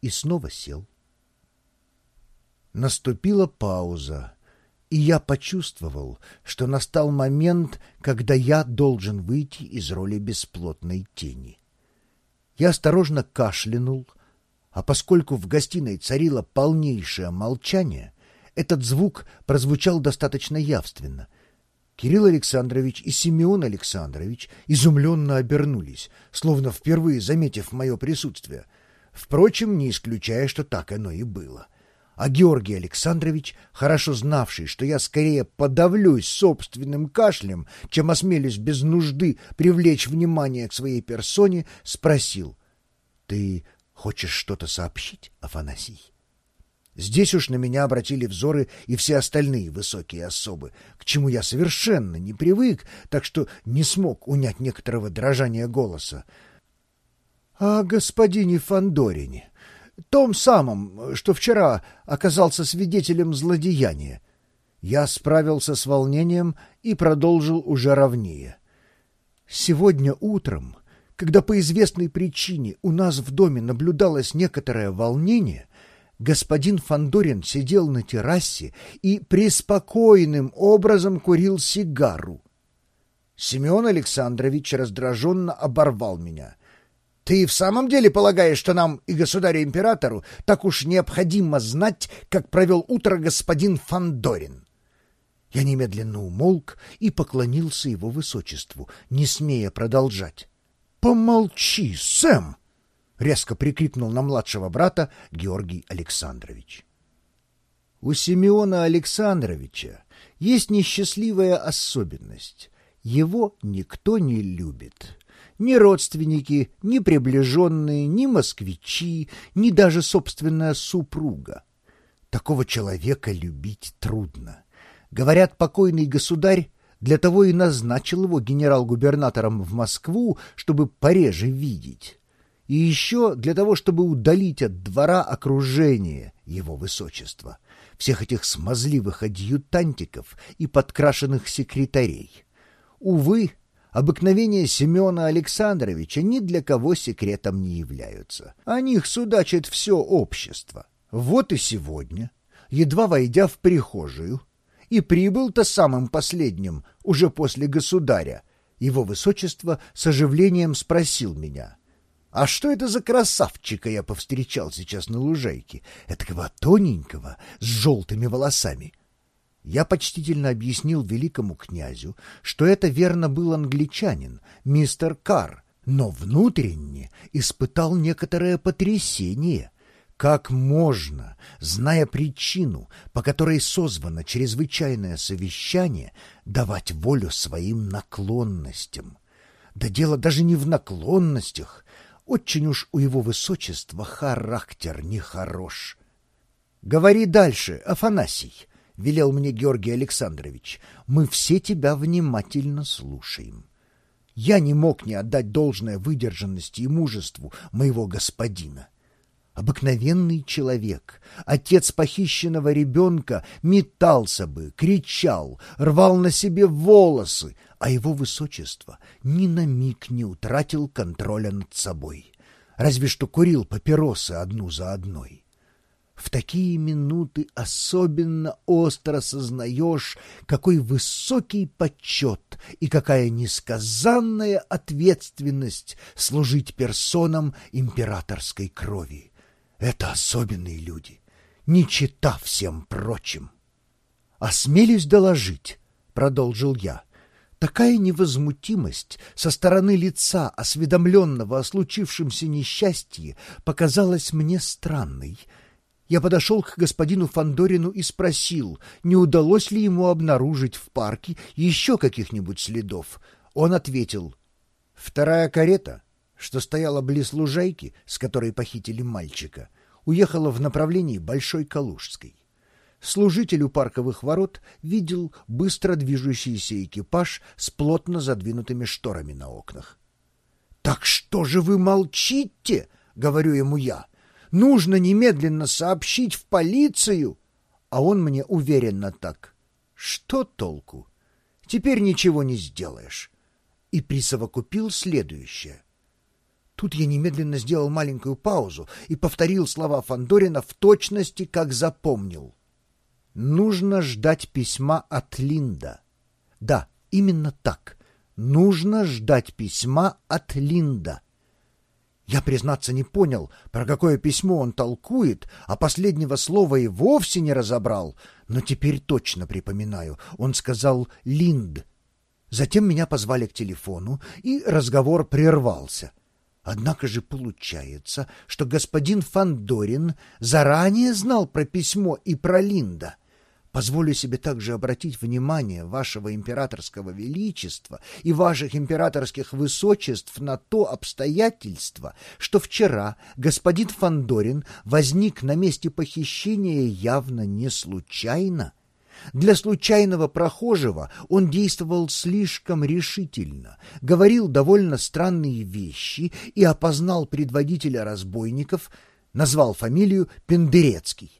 и снова сел. Наступила пауза, и я почувствовал, что настал момент, когда я должен выйти из роли бесплотной тени. Я осторожно кашлянул, а поскольку в гостиной царило полнейшее молчание, этот звук прозвучал достаточно явственно. Кирилл Александрович и Симеон Александрович изумленно обернулись, словно впервые заметив мое присутствие. Впрочем, не исключая, что так оно и было. А Георгий Александрович, хорошо знавший, что я скорее подавлюсь собственным кашлем, чем осмелюсь без нужды привлечь внимание к своей персоне, спросил. — Ты хочешь что-то сообщить, Афанасий? Здесь уж на меня обратили взоры и все остальные высокие особы, к чему я совершенно не привык, так что не смог унять некоторого дрожания голоса. — О господине Фандорине, том самом, что вчера оказался свидетелем злодеяния. Я справился с волнением и продолжил уже ровнее. Сегодня утром, когда по известной причине у нас в доме наблюдалось некоторое волнение, господин Фандорин сидел на террасе и преспокойным образом курил сигару. Семен Александрович раздраженно оборвал меня. — Ты в самом деле полагаешь, что нам и государю-императору так уж необходимо знать, как провел утро господин Фандорин? Я немедленно умолк и поклонился его высочеству, не смея продолжать. — Помолчи, Сэм! резко прикрикнул на младшего брата Георгий Александрович. У Симеона Александровича есть несчастливая особенность. Его никто не любит. Ни родственники, ни приближенные, ни москвичи, ни даже собственная супруга. Такого человека любить трудно. Говорят, покойный государь для того и назначил его генерал-губернатором в Москву, чтобы пореже видеть и еще для того, чтобы удалить от двора окружение его высочества, всех этих смазливых адъютантиков и подкрашенных секретарей. Увы, обыкновения Семена Александровича ни для кого секретом не являются. О них судачит все общество. Вот и сегодня, едва войдя в прихожую, и прибыл-то самым последним, уже после государя, его высочество с оживлением спросил меня — а что это за красавчика я повстречал сейчас на лужайке? Этакого тоненького, с желтыми волосами. Я почтительно объяснил великому князю, что это верно был англичанин, мистер Карр, но внутренне испытал некоторое потрясение. Как можно, зная причину, по которой созвано чрезвычайное совещание, давать волю своим наклонностям? Да дело даже не в наклонностях, очень уж у его высочества характер нехорош. — Говори дальше, Афанасий, — велел мне Георгий Александрович. — Мы все тебя внимательно слушаем. Я не мог не отдать должное выдержанности и мужеству моего господина. Обыкновенный человек, отец похищенного ребенка, метался бы, кричал, рвал на себе волосы, а его высочество ни на миг не утратил контроля над собой, разве что курил папиросы одну за одной. В такие минуты особенно остро сознаешь, какой высокий почет и какая несказанная ответственность служить персонам императорской крови. Это особенные люди, не чита всем прочим. «Осмелюсь доложить», — продолжил я, — «такая невозмутимость со стороны лица, осведомленного о случившемся несчастье, показалась мне странной». Я подошел к господину Фандорину и спросил, не удалось ли ему обнаружить в парке еще каких-нибудь следов. Он ответил, «Вторая карета что стояла близ лужайки, с которой похитили мальчика, уехала в направлении Большой Калужской. Служитель у парковых ворот видел быстро движущийся экипаж с плотно задвинутыми шторами на окнах. — Так что же вы молчите? — говорю ему я. — Нужно немедленно сообщить в полицию. А он мне уверенно так. — Что толку? Теперь ничего не сделаешь. И присовокупил следующее — Тут я немедленно сделал маленькую паузу и повторил слова Фандорина в точности, как запомнил. Нужно ждать письма от Линда. Да, именно так. Нужно ждать письма от Линда. Я, признаться, не понял, про какое письмо он толкует, а последнего слова и вовсе не разобрал, но теперь точно припоминаю. Он сказал «Линд». Затем меня позвали к телефону, и разговор прервался. Однако же получается, что господин Фандорин заранее знал про письмо и про Линда. Позволю себе также обратить внимание вашего императорского величества и ваших императорских высочеств на то обстоятельство, что вчера господин Фандорин возник на месте похищения явно не случайно. Для случайного прохожего он действовал слишком решительно, говорил довольно странные вещи и опознал предводителя разбойников, назвал фамилию Пендерецкий.